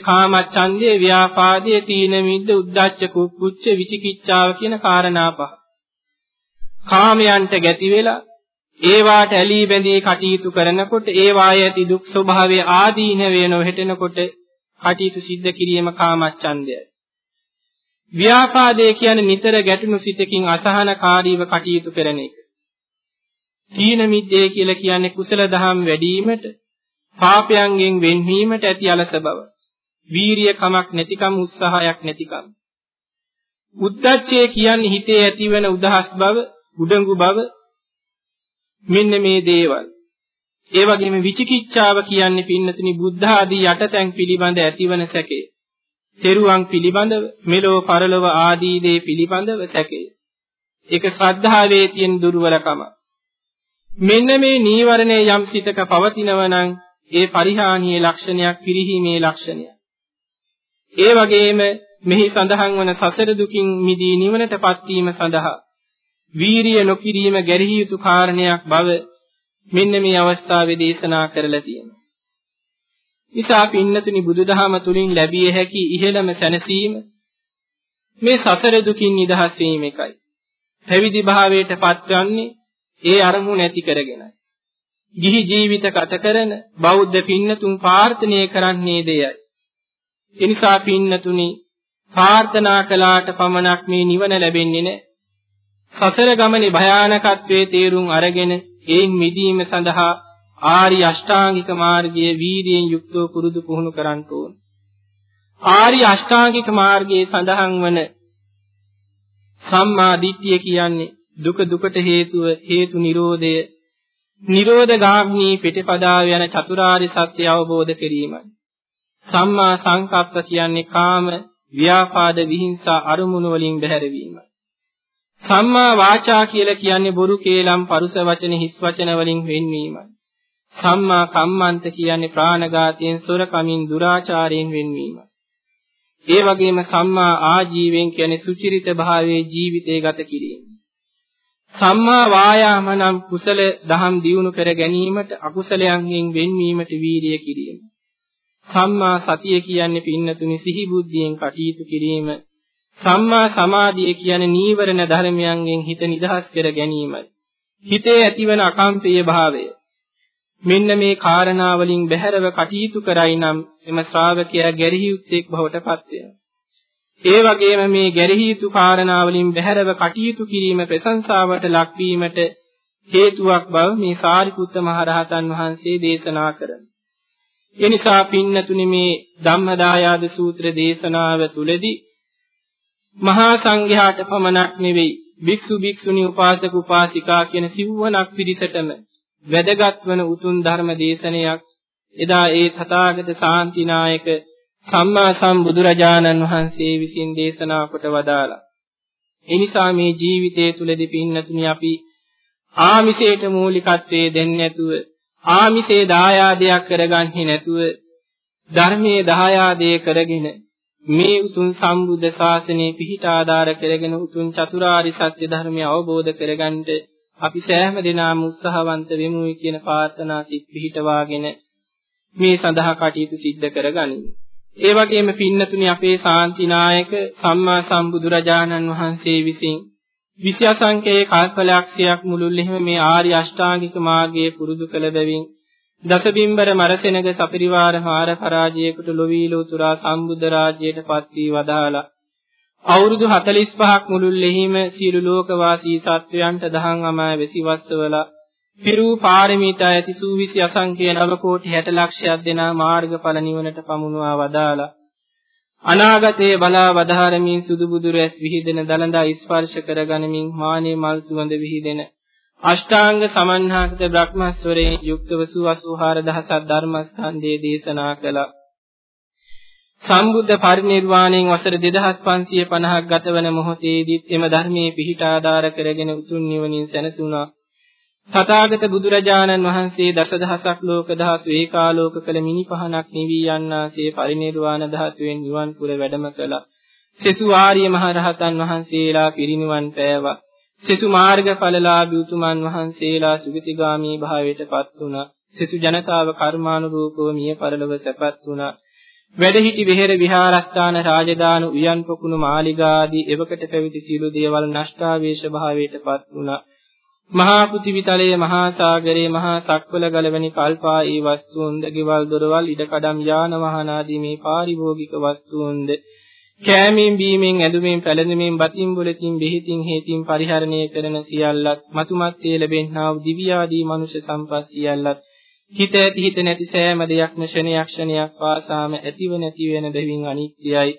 කාමච්ඡන්දේ, ව්‍යාපාදයේ, තීන මිද්ද, උද්ධච්ච කුක්කුච්ච, විචිකිච්ඡාව කියන කාරණා පහ. කාමයන්ට ගැති වෙලා ඒවාට ඇලී බැඳී කටයුතු කරනකොට ඒවායේ ඇති දුක් ස්වභාවය ආදීන වේ නොහෙටෙනකොට කටයුතු සිද්ධ කිරීම කාමච්ඡන්දයයි. ව්‍යාපාදේ කියන්නේ නිතර ගැටුණු සිතකින් අසහනකාරීව කටයුතු කරන එක. තීන මිද්දේ කියලා කියන්නේ කුසල දහම් වැඩිවීමට, පාපයන්ගෙන් වෙන්වීමට ඇති අලස බව. වීරිය කමක් නැතිකම උත්සාහයක් නැතිකම. උද්දච්චය කියන්නේ හිතේ ඇතිවන උදහස් බව, උඩඟු බව, මෙන්න මේ දේවල්. ඒ වගේම විචිකිච්ඡාව කියන්නේ පින්නතුනි බුද්ධ ආදී යටතැන් පිළිබඳ ඇතිවන සැකේ. තෙරුවන් පිළිබඳව, මෙලොව පරලොව ආදී දේ පිළිබඳව සැකේ. ඒක ශ්‍රද්ධාවේ තියෙන දුර්වලකම. මෙන්න මේ නීවරණයේ යම් සිතක පවතිනවා නම් ඒ පරිහානියේ ලක්ෂණයක් පිරිහීමේ ලක්ෂණයක්. ඒ වගේම මෙහි සඳහන් වන සසර දුකින් මිදී නිවනටපත් වීම සඳහා වීරිය නොකිරීම ගැරහිය යුතු කාරණයක් බව මෙන්න මේ අවස්ථාවේ දේශනා කරලා තියෙනවා. නිසා පින්නතුනි බුදුදහම තුලින් ලැබිය හැකි ඉහළම සැනසීම මේ සසර දුකින් නිදහස් වීම එකයි. පැවිදි භාවයට පත්වන්නේ ඒ අරමුණ ඇති කරගෙනයි. ගිහි ජීවිත ගත කරන බෞද්ධ පින්නතුන් ප්‍රාර්ථනා කරන්නේ දෙයයි. එනිසා පින්නතුනි ප්‍රාර්ථනා කළාට පමණක් මේ නිවන ලැබෙන්නේ නැහැ. සසර ගමනේ භයානකත්වයේ තේරුම් අරගෙන ඒන් මිදීම සඳහා ආර්ය අෂ්ටාංගික මාර්ගයේ වීර්යයෙන් යුක්තව පුරුදු පුහුණු කරන්න ඕන. ආර්ය අෂ්ටාංගික මාර්ගයේ සඳහන් වන සම්මා දිට්ඨිය කියන්නේ දුක දුකට හේතුව හේතු නිරෝධය නිරෝධ ගාමිනී පිටපදාව යන චතුරාර්ය සත්‍ය අවබෝධ කිරීමයි. සම්මා සංකප්ප කියන්නේ කාම ව්‍යාපාද විහිංසා අරුමුණු වලින් බැහැරවීමයි. සම්මා වාචා කියලා කියන්නේ බොරු කේලම් පරුස වචන හිස් වචන වලින් වෙන්වීමයි. සම්මා කම්මන්ත කියන්නේ ප්‍රාණඝාතයෙන් සොරකමින් දුරාචාරයෙන් වෙන්වීමයි. ඒ වගේම සම්මා ආජීවයෙන් කියන්නේ සුචිරිත භාවයේ ජීවිතය ගත කිරීම. සම්මා වායාම නම් කුසල දහම් දියුණු කර ගැනීමට අකුසලයන්ගෙන් වෙන්වීමට වීරිය කිරීම. සම්මා සතිය කියන්නේ පින්නතුනි සිහි බුද්ධියෙන් කටයුතු කිරීම. සම්මා සමාධිය කියන්නේ නීවරණ ධර්මයන්ගෙන් හිත නිදහස් කර ගැනීමයි. හිතේ ඇතිවන අකම්පීය භාවය. මෙන්න මේ කාරණා වලින් බැහැරව කටයුතු කරයි නම් එම ශ්‍රාවකයා ගැරහි යුත්තේක් බවට පත් වෙනවා. ඒ වගේම මේ ගැරහි යුතු කාරණා වලින් බැහැරව කටයුතු කිරීම ප්‍රශංසාවට ලක්වීමට හේතුවක් බව මේ සාරිපුත්ත මහරහතන් වහන්සේ දේශනා කරනවා. ඒ නිසා පින්නතුනි මේ ධම්මදායාද සූත්‍ර දේශනාව තුලදී මහා සංඝයාට පමණක් නෙවෙයි භික්ෂු භික්ෂුණී උපාසක උපාසිකා කියන සිව්වනක් පිරිසටම වැදගත් වන උතුම් ධර්ම දේශනයක් එදා ඒ තථාගත ශාන්තිනායක සම්මා සම්බුදුරජාණන් වහන්සේ විසින් දේශනා කොට වදාලා. එනිසා මේ ජීවිතය තුලදී පින්නතුනි අපි ආමිෂයට මූලිකත්වයේ දෙන්නේ නැතුව ආමිෂේ දායාදයක් කරගන්නේ නැතුව ධර්මයේ දායාදයේ කරගෙන මේ උතුම් සම්බුද්ධ ශාසනය පිහිට ආධාර කරගෙන උතුම් චතුරාරි සත්‍ය ධර්මය අවබෝධ කරගන්නට අපි සෑම දිනම උත්සාහවන්ත වෙමු කියන ප්‍රාර්ථනා සිත් පිහිටවාගෙන මේ සඳහා කටයුතු සිද්ධ කරගනිමු. ඒ වගේම පින්නතුනි අපේ ශාන්තිනායක සම්මා සම්බුදුරජාණන් වහන්සේ විසින් විෂය සංකේය කල්පලක්ෂයක් මුළුල්ලෙහිම මේ ආර්ය අෂ්ටාංගික මාර්ගයේ පුරුදු කළ බැවින් දසබිම්බර මරසෙනග සපරිවාර හාර පරාජයකට ලොවීල උතුරා සම්බුද්ධ රාජ්‍යයට පත් වී වදාලා අවුරුදු 45ක් මුළුල්ලෙහිම සියලු ලෝකවාසී සත්වයන්ට දහම් අමාය වෙසිවස්සවල පිරූ පාරමිතා ඇති සූවිසි අසංඛ්‍ය නව කෝටි 60 ලක්ෂයක් දෙනා මාර්ගඵල නිවනට පමුණුවා වදාලා අනාගතයේ බලා වදාරමින් සුදු බුදු රැස් විහිදෙන දලඳා ස්පර්ශ කරගනිමින් මානේ මල් සුවඳ විහිදෙන අෂ්ටාංග සමන්හාගත බ්‍රහ්මස්වරේ යුක්තව 84000ක් ධර්මස්කන්ධයේ දේශනා කළා. සම්බුද්ධ පරිනිර්වාණයෙන් වසර 2550ක් ගතවන මොහොතේදීත් එම ධර්මයේ පිහිට ආධාර කරගෙන උතුම් නිවනින් සැනසුණා. තථාගත බුදුරජාණන් වහන්සේ දසදහසක් ලෝක ධාතු ඒකාලෝක කළ මිනි පහනක් නිවි යන්නාසේ පරිනිර්වාණ ධාතුවෙන් නිවන් පුර වැඩම කළා. සෙසු ආර්ය මහ රහතන් වහන්සේලා පිරිනිවන් පෑවා. සෙසු මාර්ගඵලලාභී උතුමන් වහන්සේලා සුගතිගාමී භාවයට පත් වුණා. සෙසු ජනතාව කර්මානුරූපව මිය පරලොව සැපත් වුණා. වැඩහිටි විහෙර විහාරස්ථාන රාජදානු උයන් පොකුණු මාලිගා ආදී එවකට පැවිදි සීල දේවල් නෂ්ටාවේශ භාවයට පත් වුණා. මහා පෘථිවිතලයේ මහා සාගරයේ මහා සක්වල ගලවැනි කල්පාී වස්තුන්ද ගෙවල් දොරවල් ඉඩකඩම් යාන වාහන ආදී මේ පාරිභෝගික වස්තුන්ද කෑමෙන් බීමෙන් ඇඳුමෙන් පැළඳෙමින් බතින් බුලතින් බෙහෙතින් හේතින් පරිහරණය කරන සියල්ලත් මතුමත්යේ ලැබෙන්නා වූ දිව්‍ය ආදී මනුෂ්‍ය සම්පත් සියල්ලත් හිත ඇති හිත නැති සෑම දෙයක්ම ක්ෂණයක් ක්ෂණයක් පාසාම ඇතිව නැති වෙන බැවින් අනිත්‍යයි.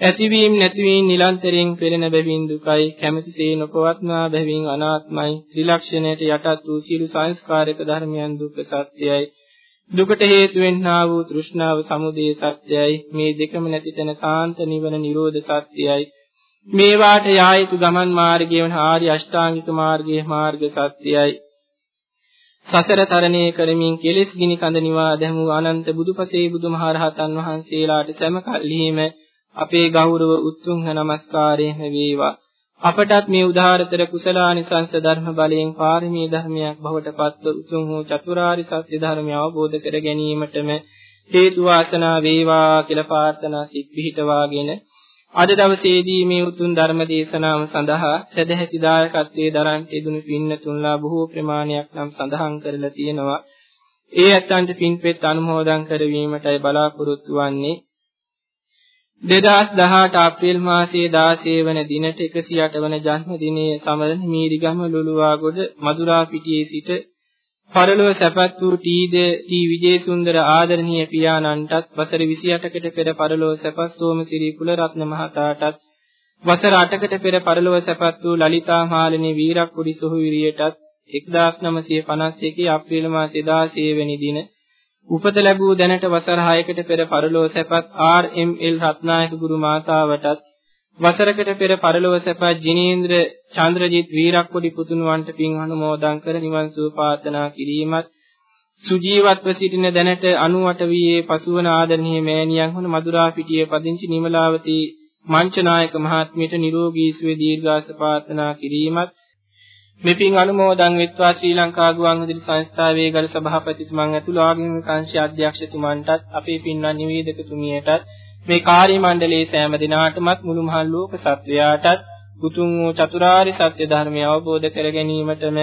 ඇතිවීම නැතිවීම නිලන්තරයෙන් පෙළෙන බැවින් දුකයි. කැමැතිසේ නොපවත්නා බැවින් අනාත්මයි. ත්‍රිලක්ෂණයට යටත් වූ සියලු සංස්කාරක ධර්මයන් දුක්ඛ සත්‍යයි දුකට හේතු වෙන්නා වූ තෘෂ්ණාව සමුදය සත්‍යයි මේ දෙකම නැති තැන සාන්ත නිවන නිරෝධ සත්‍යයි මේ වාට යා යුතු ගමන් මාර්ගය වන ආර්ය අෂ්ටාංගික මාර්ගයේ මාර්ග සත්‍යයි සසර තරණය කරමින් කෙලෙස් ගිනි කඳ නිවා දැමූ අනන්ත බුදුපසේ බුදුමහරහතන් වහන්සේලාට සෑම කල්හිම අපේ ගෞරව උත්තුංග නමස්කාරයෙන් වේවා අපටත් මේ උදාාරතර කුසලානිසංස ධර්ම බලයෙන් පාරමී ධර්මයක් බවට පත්ව උතුම් වූ චතුරාරි සත්‍ය ධර්මය අවබෝධ කර ගැනීමටම හේතු වාසනා වේවා කියලා ප්‍රාර්ථනා සිත් පිහිටවාගෙන අද දවසේදී මේ උතුම් ධර්ම දේශනාව සඳහා සදැහැති දායකත්වයේ දරන් යෙදුණු පින්නතුන්ලා බොහෝ ප්‍රමාණයක් නම් සඳහන් කරලා තියෙනවා. ඒ ඇත්තන්ට පින්පෙත් අනුමෝදන් කරවීමටයි බලාපොරොත්තු වන්නේ. 2018 අප්‍රේල් මාසයේ 16 වන දිනට 108 වන ජන්මදිනයේ සමරන මීරිගම ලුලුවාගොඩ මදුරා පිටියේ සිට පරලොව සැපත් වූ ටීද ටී විජේසුන්දර ආදරණීය පියාණන්ටත් වසර 28කට පෙර පරලොව සැපත් සෝමසිරි කුලරත්න මහතාටත් වසර 8කට පෙර පරලොව සැපත් වූ ලලිතා මාලිනී වීරක්කුඩි සොහොයුරියටත් 1951 අප්‍රේල් මාසයේ 16 වෙනි දින උපත ලැබූ දැනට වසර 6කට පෙර පරලෝ සැපත් ආර්.එම්.එල්. රත්නායක ගුරු මාතාවටත් වසරකට පෙර පරලොව සැපත් ජිනේන්ද්‍ර චන්ද්‍රජිත් වීරක්කොඩි පුතුණුවන්ට පින් අනුමෝදන් කර නිවන් සුව ප්‍රාර්ථනා කිරීමත් සුජීවත්ව සිටින දැනට 98 වියේ පසුවන ආදරණීය මෑණියන් වන මදුරා පිටියේ පදිංචි නිමලාවතී මංචනායක මහත්මියට නිරෝගී සුවය දීර්ඝාස ප්‍රාර්ථනා කිරීමත් මෙපින් අනුමෝදන් වෙත්වා ශ්‍රී ලංකා ගුවන්විදුලි සංස්ථාවේ ගරු සභාපතිතුමන් ඇතුළු ආගමික අංශ අධ්‍යක්ෂතුමන්ටත් අපේ පින්වත් නිවේදකතුමියටත් මේ කාර්ය මණ්ඩලයේ සෑම දිනාටමත් මුළු මහල් ලෝක සත්වයාටත් උතුම් වූ චතුරාර්ය සත්‍ය ධර්මය අවබෝධ කර ගැනීමටම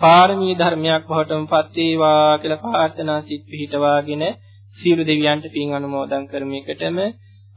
පාරමී ධර්මයක් බවටම පත් වේවා කියලා ප්‍රාර්ථනා සිත් පිහිටවාගෙන සියලු දෙවියන්ට පින් අනුමෝදන් කරමිකටම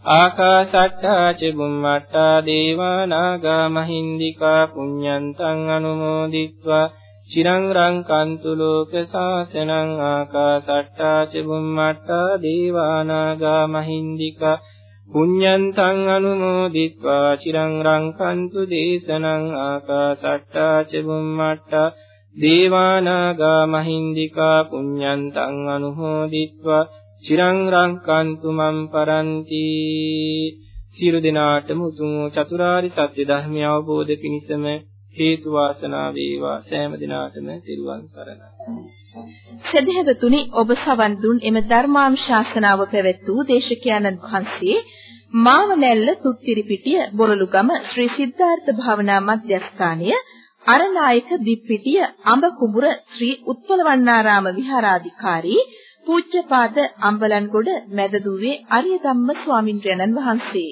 ආකාශට්ටා චුම්මට්ටා දේවා නාග මහින්దికා පුඤ්ඤන්තං අනුමෝදිත්වා චිරං රංකන්තු ලෝක සාසනං ආකාශට්ටා චුම්මට්ටා දේවා නාග මහින්దికා පුඤ්ඤන්තං අනුමෝදිත්වා චිරං රංකන්තු දේශනං ආකාශට්ටා චුම්මට්ටා දේවා නාග මහින්దికා පුඤ්ඤන්තං අනුමෝදිත්වා චිරං රංකන්තු මම් පරන්ති සියලු දෙනාටම උතුම් චතුරාරි සත්‍ය ධර්මය අවබෝධ පිණිසම හේතු වාසනා වේවා සෑම දිනාටම සිරුවන් සරණයි සදහෙවතුනි ඔබ සවන් දුන් එම ධර්මානුශාසනාව පැවැත් වූ දේශකයන්න් වහන්සේ මාවනැල්ල තුත්තිරිපිටිය බොරළුගම ශ්‍රී සිද්ධාර්ථ භාවනා මධ්‍යස්ථානය අරනායක දිප්පිටිය අඹ කුඹුර ශ්‍රී උත්පලවන්නාරාම විහාරාධිකාරී පූජ්‍යපාද අම්බලන්ගොඩ මැදදුවේ අරිය ධම්ම ස්වාමින්ද්‍රයන්න් වහන්සේ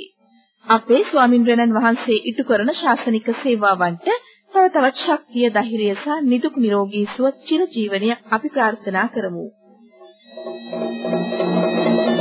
අපේ ස්වාමින්ද්‍රයන්න් වහන්සේ ඉටු කරන ශාසනික සේවාවන්ට තව තවත් ශක්තිය ධෛර්යය සහ නිදුක් නිරෝගී සුව චිර ජීවනය අපි ප්‍රාර්ථනා කරමු. Thank you.